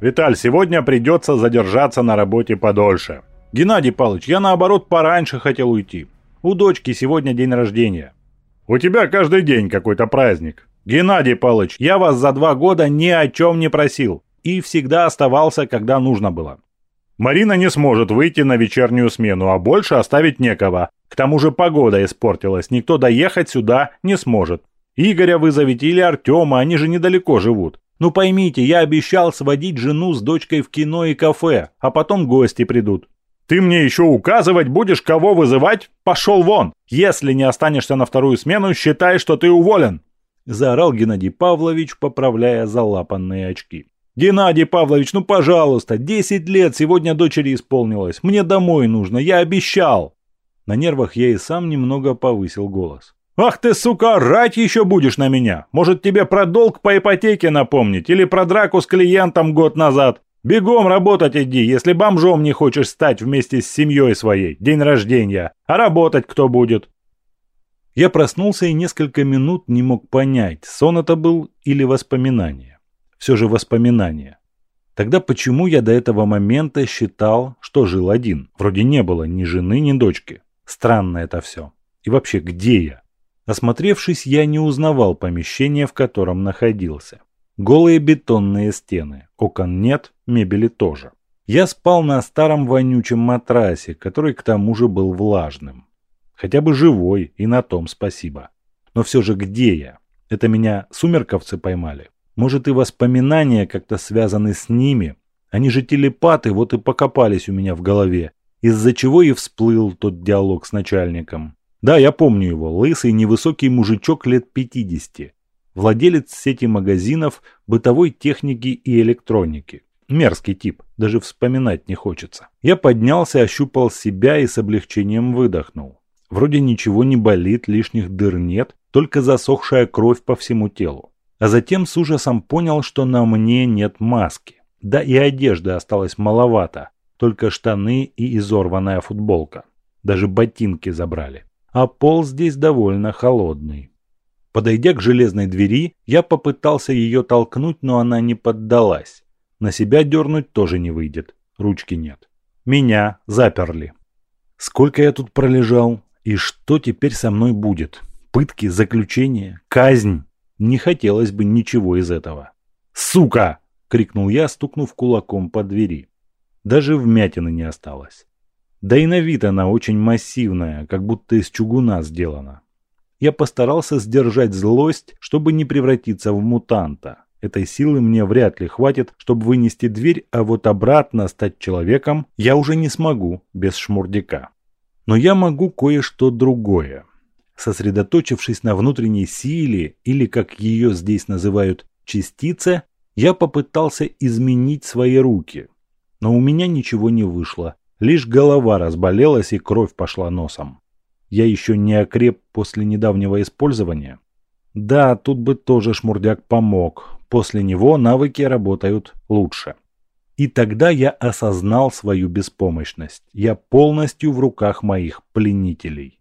Виталь, сегодня придется задержаться на работе подольше. Геннадий Павлович, я наоборот пораньше хотел уйти. У дочки сегодня день рождения. У тебя каждый день какой-то праздник. Геннадий Павлович, я вас за два года ни о чем не просил. И всегда оставался, когда нужно было. Марина не сможет выйти на вечернюю смену, а больше оставить некого. К тому же погода испортилась, никто доехать сюда не сможет. Игоря вызовите или Артема, они же недалеко живут. Ну поймите, я обещал сводить жену с дочкой в кино и кафе, а потом гости придут. Ты мне еще указывать будешь, кого вызывать? Пошел вон! Если не останешься на вторую смену, считай, что ты уволен!» Заорал Геннадий Павлович, поправляя залапанные очки. «Геннадий Павлович, ну пожалуйста, 10 лет сегодня дочери исполнилось. Мне домой нужно, я обещал!» На нервах я и сам немного повысил голос. «Ах ты, сука, орать еще будешь на меня! Может, тебе про долг по ипотеке напомнить или про драку с клиентом год назад? Бегом работать иди, если бомжом не хочешь стать вместе с семьей своей, день рождения. А работать кто будет?» Я проснулся и несколько минут не мог понять, сон это был или воспоминание. Все же воспоминание. Тогда почему я до этого момента считал, что жил один? Вроде не было ни жены, ни дочки. Странно это все. И вообще, где я? Осмотревшись, я не узнавал помещение, в котором находился. Голые бетонные стены, окон нет, мебели тоже. Я спал на старом вонючем матрасе, который к тому же был влажным. Хотя бы живой, и на том спасибо. Но все же где я? Это меня сумерковцы поймали? Может и воспоминания как-то связаны с ними? Они же телепаты, вот и покопались у меня в голове, из-за чего и всплыл тот диалог с начальником. Да, я помню его, лысый невысокий мужичок лет 50. Владелец сети магазинов бытовой техники и электроники. Мерзкий тип, даже вспоминать не хочется. Я поднялся, ощупал себя и с облегчением выдохнул. Вроде ничего не болит, лишних дыр нет, только засохшая кровь по всему телу. А затем с ужасом понял, что на мне нет маски. Да и одежды осталось маловато, только штаны и изорванная футболка. Даже ботинки забрали а пол здесь довольно холодный. Подойдя к железной двери, я попытался ее толкнуть, но она не поддалась. На себя дернуть тоже не выйдет, ручки нет. Меня заперли. Сколько я тут пролежал, и что теперь со мной будет? Пытки, заключение, казнь? Не хотелось бы ничего из этого. «Сука!» — крикнул я, стукнув кулаком по двери. Даже вмятины не осталось. Да и на вид она очень массивная, как будто из чугуна сделана. Я постарался сдержать злость, чтобы не превратиться в мутанта. Этой силы мне вряд ли хватит, чтобы вынести дверь, а вот обратно стать человеком я уже не смогу без шмурдяка. Но я могу кое-что другое. Сосредоточившись на внутренней силе, или как ее здесь называют частице, я попытался изменить свои руки. Но у меня ничего не вышло. Лишь голова разболелась и кровь пошла носом. Я еще не окреп после недавнего использования. Да, тут бы тоже шмурдяк помог. После него навыки работают лучше. И тогда я осознал свою беспомощность. Я полностью в руках моих пленителей.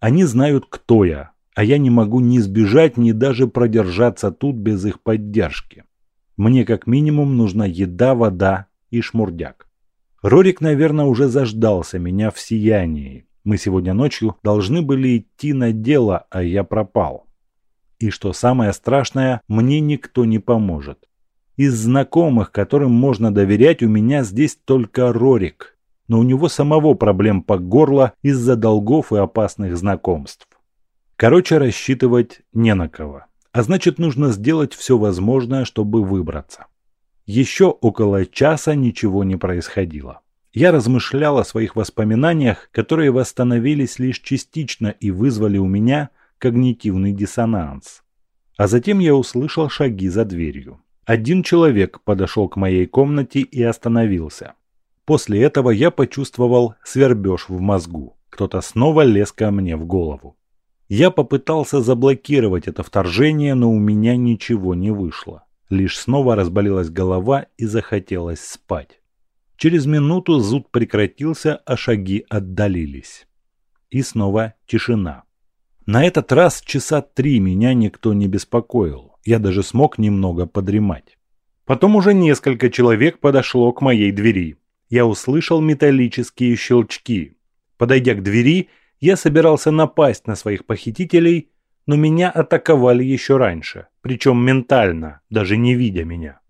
Они знают, кто я, а я не могу ни сбежать, ни даже продержаться тут без их поддержки. Мне как минимум нужна еда, вода и шмурдяк. Рорик, наверное, уже заждался меня в сиянии. Мы сегодня ночью должны были идти на дело, а я пропал. И что самое страшное, мне никто не поможет. Из знакомых, которым можно доверять, у меня здесь только Рорик. Но у него самого проблем по горло из-за долгов и опасных знакомств. Короче, рассчитывать не на кого. А значит, нужно сделать все возможное, чтобы выбраться. Еще около часа ничего не происходило. Я размышлял о своих воспоминаниях, которые восстановились лишь частично и вызвали у меня когнитивный диссонанс. А затем я услышал шаги за дверью. Один человек подошел к моей комнате и остановился. После этого я почувствовал свербеж в мозгу. Кто-то снова лез ко мне в голову. Я попытался заблокировать это вторжение, но у меня ничего не вышло. Лишь снова разболелась голова и захотелось спать. Через минуту зуд прекратился, а шаги отдалились. И снова тишина. На этот раз часа три меня никто не беспокоил. Я даже смог немного подремать. Потом уже несколько человек подошло к моей двери. Я услышал металлические щелчки. Подойдя к двери, я собирался напасть на своих похитителей, но меня атаковали еще раньше, причем ментально, даже не видя меня.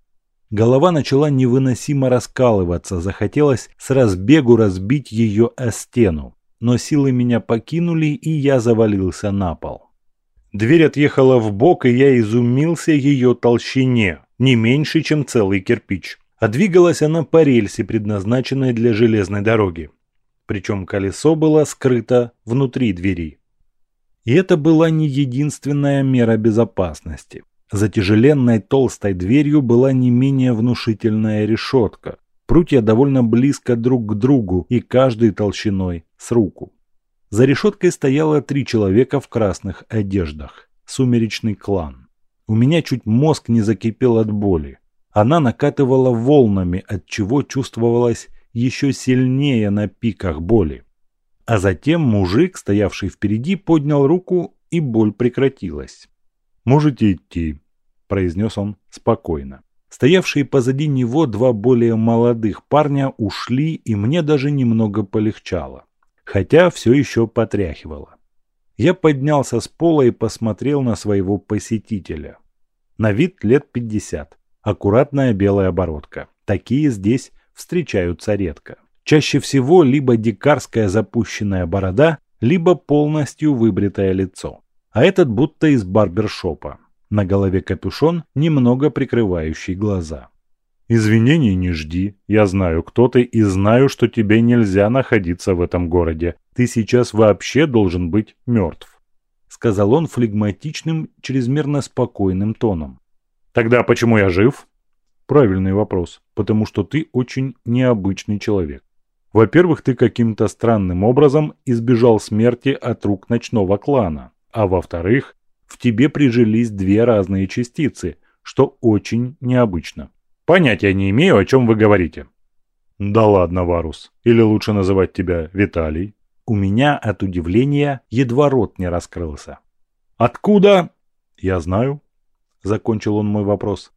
Голова начала невыносимо раскалываться, захотелось с разбегу разбить ее о стену, но силы меня покинули, и я завалился на пол. Дверь отъехала в бок, и я изумился ее толщине, не меньше, чем целый кирпич. А двигалась она по рельсе, предназначенной для железной дороги. Причем колесо было скрыто внутри двери. И это была не единственная мера безопасности. За тяжеленной толстой дверью была не менее внушительная решетка. Прутья довольно близко друг к другу и каждый толщиной с руку. За решеткой стояло три человека в красных одеждах. Сумеречный клан. У меня чуть мозг не закипел от боли. Она накатывала волнами, от чего чувствовалась еще сильнее на пиках боли. А затем мужик, стоявший впереди, поднял руку, и боль прекратилась. «Можете идти», – произнес он спокойно. Стоявшие позади него два более молодых парня ушли, и мне даже немного полегчало хотя все еще потряхивало. Я поднялся с пола и посмотрел на своего посетителя. На вид лет 50. Аккуратная белая оборотка. Такие здесь встречаются редко. Чаще всего либо дикарская запущенная борода, либо полностью выбритое лицо. А этот будто из барбершопа. На голове капюшон, немного прикрывающий глаза. «Извинений не жди. Я знаю, кто ты, и знаю, что тебе нельзя находиться в этом городе. Ты сейчас вообще должен быть мертв», — сказал он флегматичным, чрезмерно спокойным тоном. «Тогда почему я жив?» «Правильный вопрос. Потому что ты очень необычный человек. Во-первых, ты каким-то странным образом избежал смерти от рук ночного клана. А во-вторых, в тебе прижились две разные частицы, что очень необычно. Понятия не имею, о чем вы говорите. Да ладно, Варус. Или лучше называть тебя Виталий. У меня от удивления едва рот не раскрылся. Откуда? Я знаю. Закончил он мой вопрос.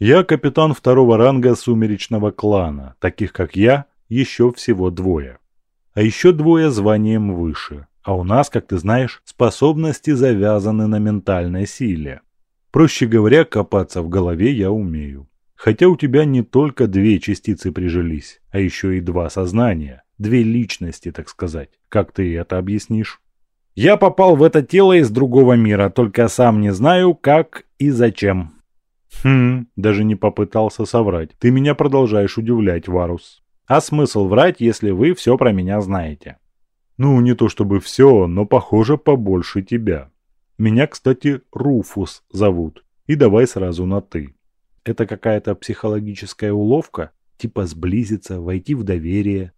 Я капитан второго ранга сумеречного клана. Таких как я, еще всего двое. А еще двое званием выше. А у нас, как ты знаешь, способности завязаны на ментальной силе. Проще говоря, копаться в голове я умею. Хотя у тебя не только две частицы прижились, а еще и два сознания, две личности, так сказать. Как ты это объяснишь? Я попал в это тело из другого мира, только сам не знаю, как и зачем. Хм, даже не попытался соврать. Ты меня продолжаешь удивлять, Варус. А смысл врать, если вы все про меня знаете? Ну, не то чтобы все, но похоже побольше тебя. Меня, кстати, Руфус зовут. И давай сразу на «ты». Это какая-то психологическая уловка? Типа сблизиться, войти в доверие?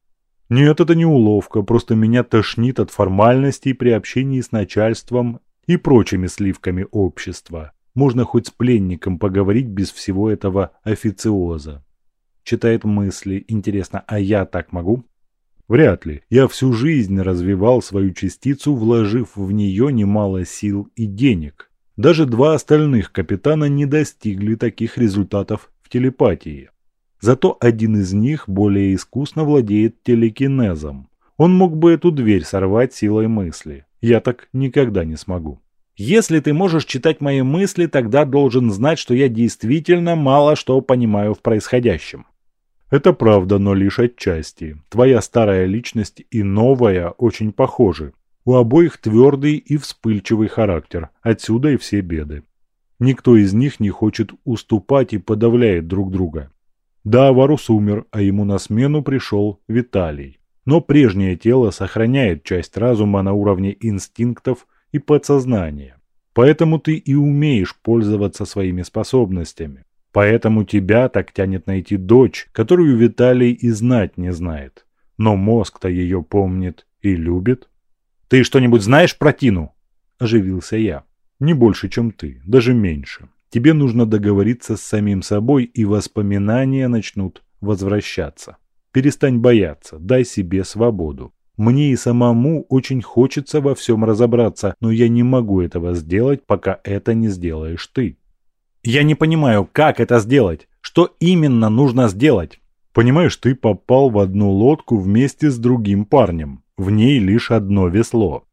Нет, это не уловка, просто меня тошнит от формальностей при общении с начальством и прочими сливками общества. Можно хоть с пленником поговорить без всего этого официоза. Читает мысли. Интересно, а я так могу? Вряд ли. Я всю жизнь развивал свою частицу, вложив в нее немало сил и денег. Даже два остальных капитана не достигли таких результатов в телепатии. Зато один из них более искусно владеет телекинезом. Он мог бы эту дверь сорвать силой мысли. Я так никогда не смогу. Если ты можешь читать мои мысли, тогда должен знать, что я действительно мало что понимаю в происходящем. Это правда, но лишь отчасти. Твоя старая личность и новая очень похожи. У обоих твердый и вспыльчивый характер, отсюда и все беды. Никто из них не хочет уступать и подавляет друг друга. Да, Варус умер, а ему на смену пришел Виталий. Но прежнее тело сохраняет часть разума на уровне инстинктов и подсознания. Поэтому ты и умеешь пользоваться своими способностями. Поэтому тебя так тянет найти дочь, которую Виталий и знать не знает. Но мозг-то ее помнит и любит. «Ты что-нибудь знаешь про Тину?» оживился я. «Не больше, чем ты, даже меньше. Тебе нужно договориться с самим собой, и воспоминания начнут возвращаться. Перестань бояться, дай себе свободу. Мне и самому очень хочется во всем разобраться, но я не могу этого сделать, пока это не сделаешь ты. Я не понимаю, как это сделать? Что именно нужно сделать? Понимаешь, ты попал в одну лодку вместе с другим парнем. В ней лишь одно весло.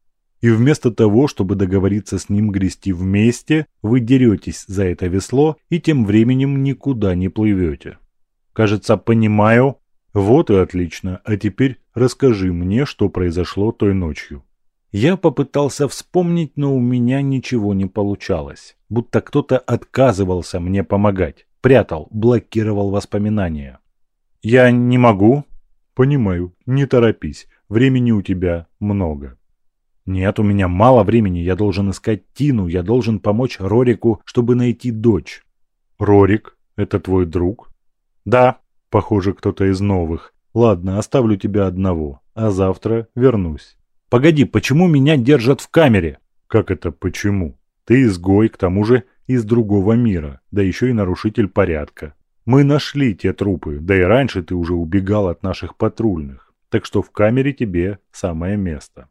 И вместо того, чтобы договориться с ним грести вместе, вы деретесь за это весло и тем временем никуда не плывете. Кажется, понимаю. Вот и отлично. А теперь расскажи мне, что произошло той ночью. Я попытался вспомнить, но у меня ничего не получалось. Будто кто-то отказывался мне помогать. Прятал, блокировал воспоминания. «Я не могу». «Понимаю, не торопись. Времени у тебя много». «Нет, у меня мало времени. Я должен искать Тину. Я должен помочь Рорику, чтобы найти дочь». «Рорик? Это твой друг?» «Да». «Похоже, кто-то из новых. Ладно, оставлю тебя одного. А завтра вернусь». «Погоди, почему меня держат в камере?» «Как это почему? Ты изгой, к тому же из другого мира, да еще и нарушитель порядка. Мы нашли те трупы, да и раньше ты уже убегал от наших патрульных, так что в камере тебе самое место».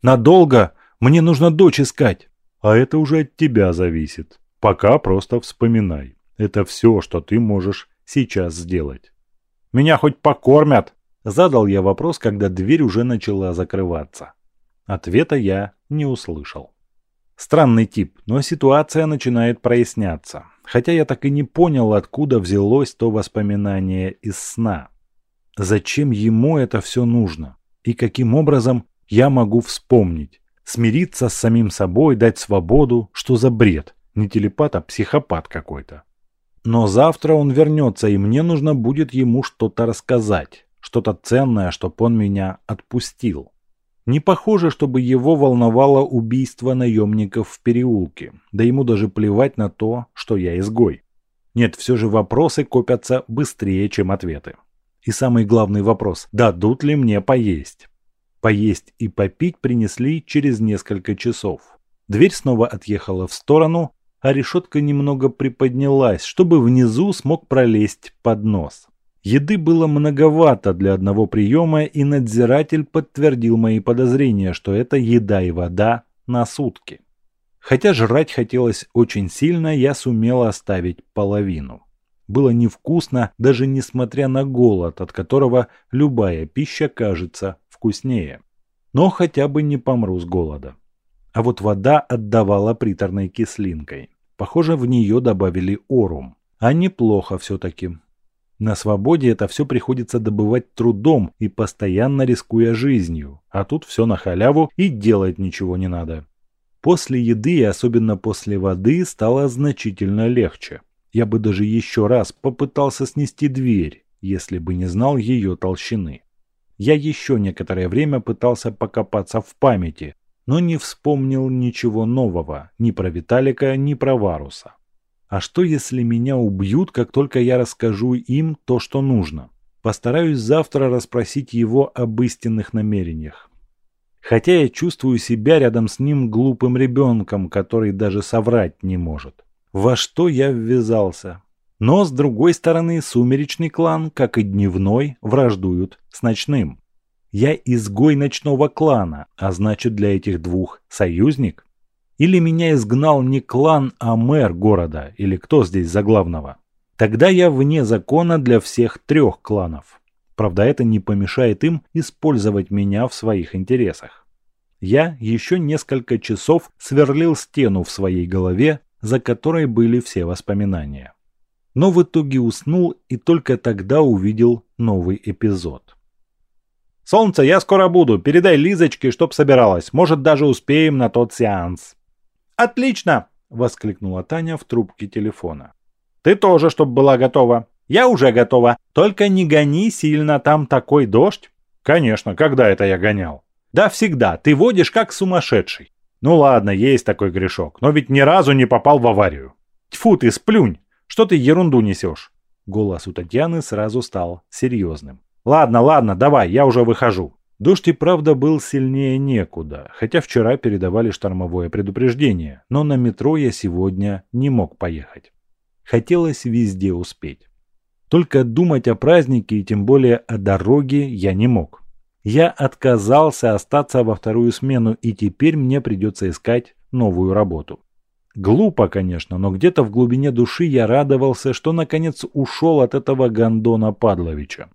«Надолго? Мне нужно дочь искать!» «А это уже от тебя зависит. Пока просто вспоминай. Это все, что ты можешь сейчас сделать». «Меня хоть покормят?» Задал я вопрос, когда дверь уже начала закрываться. Ответа я не услышал. Странный тип, но ситуация начинает проясняться. Хотя я так и не понял, откуда взялось то воспоминание из сна. Зачем ему это все нужно? И каким образом я могу вспомнить? Смириться с самим собой, дать свободу? Что за бред? Не телепат, а психопат какой-то. Но завтра он вернется, и мне нужно будет ему что-то рассказать. Что-то ценное, чтоб он меня отпустил. Не похоже, чтобы его волновало убийство наемников в переулке, да ему даже плевать на то, что я изгой. Нет, все же вопросы копятся быстрее, чем ответы. И самый главный вопрос – дадут ли мне поесть? Поесть и попить принесли через несколько часов. Дверь снова отъехала в сторону, а решетка немного приподнялась, чтобы внизу смог пролезть под нос. Еды было многовато для одного приема, и надзиратель подтвердил мои подозрения, что это еда и вода на сутки. Хотя жрать хотелось очень сильно, я сумел оставить половину. Было невкусно, даже несмотря на голод, от которого любая пища кажется вкуснее. Но хотя бы не помру с голода. А вот вода отдавала приторной кислинкой. Похоже, в нее добавили орум. А неплохо все-таки. На свободе это все приходится добывать трудом и постоянно рискуя жизнью, а тут все на халяву и делать ничего не надо. После еды и особенно после воды стало значительно легче. Я бы даже еще раз попытался снести дверь, если бы не знал ее толщины. Я еще некоторое время пытался покопаться в памяти, но не вспомнил ничего нового, ни про Виталика, ни про Варуса. А что, если меня убьют, как только я расскажу им то, что нужно? Постараюсь завтра расспросить его об истинных намерениях. Хотя я чувствую себя рядом с ним глупым ребенком, который даже соврать не может. Во что я ввязался? Но, с другой стороны, сумеречный клан, как и дневной, враждуют с ночным. Я изгой ночного клана, а значит для этих двух союзник? Или меня изгнал не клан, а мэр города, или кто здесь за главного. Тогда я вне закона для всех трех кланов. Правда, это не помешает им использовать меня в своих интересах. Я еще несколько часов сверлил стену в своей голове, за которой были все воспоминания. Но в итоге уснул и только тогда увидел новый эпизод. «Солнце, я скоро буду. Передай Лизочке, чтоб собиралась. Может, даже успеем на тот сеанс». «Отлично!» – воскликнула Таня в трубке телефона. «Ты тоже, чтоб была готова». «Я уже готова. Только не гони сильно, там такой дождь». «Конечно, когда это я гонял?» «Да всегда. Ты водишь как сумасшедший». «Ну ладно, есть такой грешок, но ведь ни разу не попал в аварию». «Тьфу ты, сплюнь! Что ты ерунду несешь?» Голос у Татьяны сразу стал серьезным. «Ладно, ладно, давай, я уже выхожу». Дождь и правда был сильнее некуда, хотя вчера передавали штормовое предупреждение, но на метро я сегодня не мог поехать. Хотелось везде успеть. Только думать о празднике и тем более о дороге я не мог. Я отказался остаться во вторую смену и теперь мне придется искать новую работу. Глупо, конечно, но где-то в глубине души я радовался, что наконец ушел от этого гондона Падловича.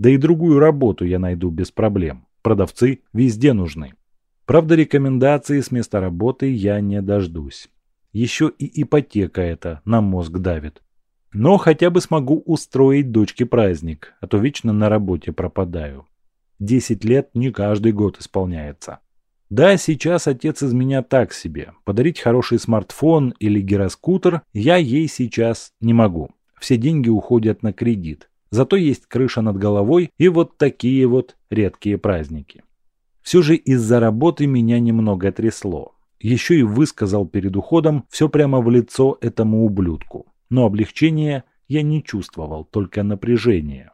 Да и другую работу я найду без проблем. Продавцы везде нужны. Правда, рекомендации с места работы я не дождусь. Еще и ипотека эта на мозг давит. Но хотя бы смогу устроить дочке праздник, а то вечно на работе пропадаю. Десять лет не каждый год исполняется. Да, сейчас отец из меня так себе. Подарить хороший смартфон или гироскутер я ей сейчас не могу. Все деньги уходят на кредит. Зато есть крыша над головой и вот такие вот редкие праздники. Все же из-за работы меня немного трясло. Еще и высказал перед уходом все прямо в лицо этому ублюдку. Но облегчения я не чувствовал, только напряжение.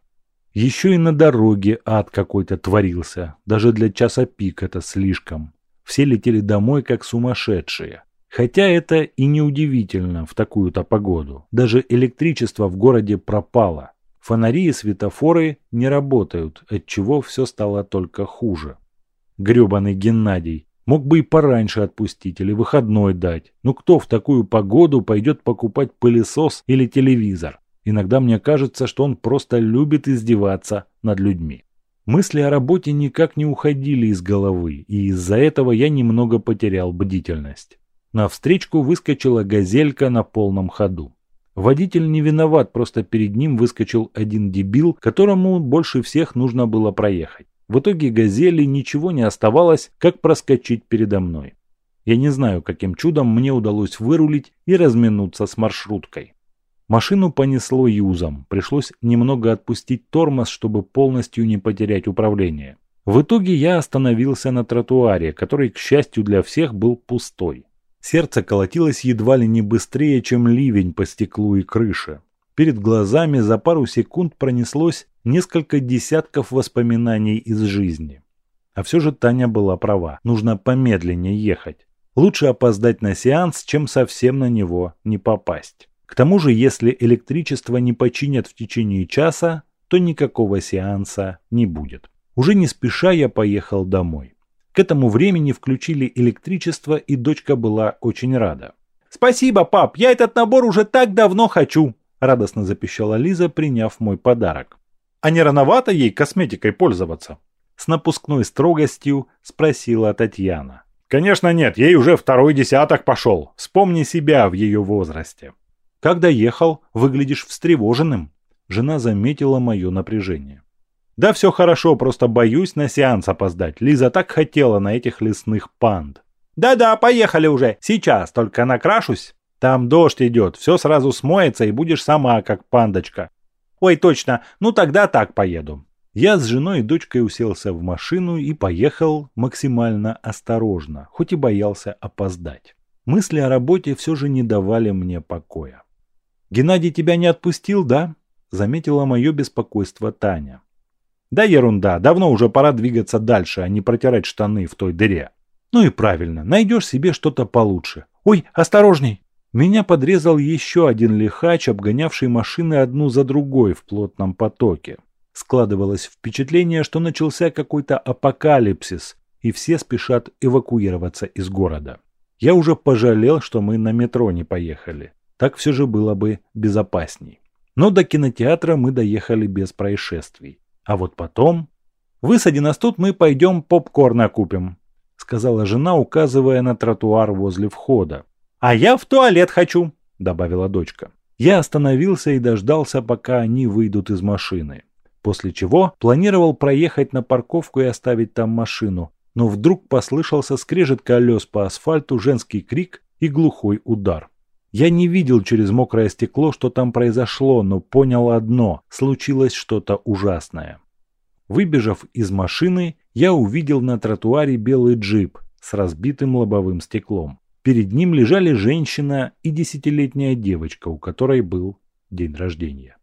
Еще и на дороге ад какой-то творился. Даже для часа пик это слишком. Все летели домой как сумасшедшие. Хотя это и не удивительно в такую-то погоду. Даже электричество в городе пропало. Фонари и светофоры не работают, отчего все стало только хуже. Гребаный Геннадий. Мог бы и пораньше отпустить или выходной дать. Но кто в такую погоду пойдет покупать пылесос или телевизор? Иногда мне кажется, что он просто любит издеваться над людьми. Мысли о работе никак не уходили из головы, и из-за этого я немного потерял бдительность. На встречку выскочила газелька на полном ходу. Водитель не виноват, просто перед ним выскочил один дебил, которому больше всех нужно было проехать. В итоге «Газели» ничего не оставалось, как проскочить передо мной. Я не знаю, каким чудом мне удалось вырулить и разминуться с маршруткой. Машину понесло юзом, пришлось немного отпустить тормоз, чтобы полностью не потерять управление. В итоге я остановился на тротуаре, который, к счастью для всех, был пустой. Сердце колотилось едва ли не быстрее, чем ливень по стеклу и крыше. Перед глазами за пару секунд пронеслось несколько десятков воспоминаний из жизни. А все же Таня была права, нужно помедленнее ехать. Лучше опоздать на сеанс, чем совсем на него не попасть. К тому же, если электричество не починят в течение часа, то никакого сеанса не будет. Уже не спеша я поехал домой. К этому времени включили электричество, и дочка была очень рада. «Спасибо, пап, я этот набор уже так давно хочу!» Радостно запищала Лиза, приняв мой подарок. «А не рановато ей косметикой пользоваться?» С напускной строгостью спросила Татьяна. «Конечно нет, ей уже второй десяток пошел. Вспомни себя в ее возрасте». «Когда ехал, выглядишь встревоженным». Жена заметила мое напряжение. Да все хорошо, просто боюсь на сеанс опоздать. Лиза так хотела на этих лесных панд. Да-да, поехали уже. Сейчас только накрашусь. Там дождь идет, все сразу смоется и будешь сама как пандочка. Ой, точно, ну тогда так поеду. Я с женой и дочкой уселся в машину и поехал максимально осторожно, хоть и боялся опоздать. Мысли о работе все же не давали мне покоя. «Геннадий тебя не отпустил, да?» – заметила мое беспокойство Таня. Да ерунда, давно уже пора двигаться дальше, а не протирать штаны в той дыре. Ну и правильно, найдешь себе что-то получше. Ой, осторожней! Меня подрезал еще один лихач, обгонявший машины одну за другой в плотном потоке. Складывалось впечатление, что начался какой-то апокалипсис, и все спешат эвакуироваться из города. Я уже пожалел, что мы на метро не поехали. Так все же было бы безопасней. Но до кинотеатра мы доехали без происшествий. А вот потом... «Высади нас тут, мы пойдем попкорна купим», — сказала жена, указывая на тротуар возле входа. «А я в туалет хочу», — добавила дочка. Я остановился и дождался, пока они выйдут из машины. После чего планировал проехать на парковку и оставить там машину, но вдруг послышался скрежет колес по асфальту, женский крик и глухой удар. Я не видел через мокрое стекло, что там произошло, но понял одно – случилось что-то ужасное. Выбежав из машины, я увидел на тротуаре белый джип с разбитым лобовым стеклом. Перед ним лежали женщина и десятилетняя девочка, у которой был день рождения.